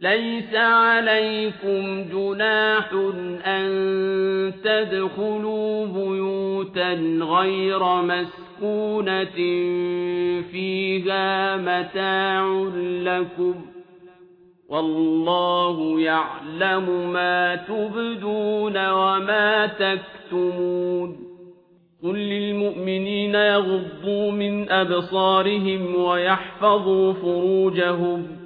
ليس عليكم جناح أن تدخلوا بيوتا غير مسكونة فيها متاع لكم والله يعلم ما تبدون وما تكتمون قل للمؤمنين يغضوا من أبصارهم ويحفظوا فروجهم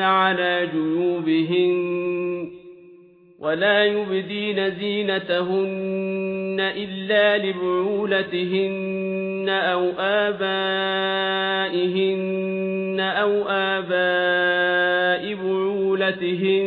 على جيوبهن ولا يبدين زينتهن إلا لبعولتهن أو آبائهن أو آباء بعولتهن